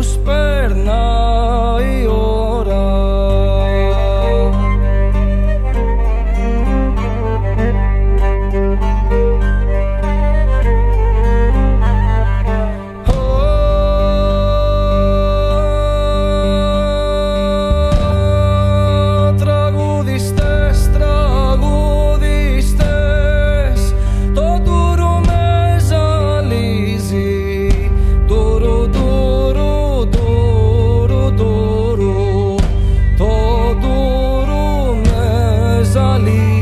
tus pernas. leave.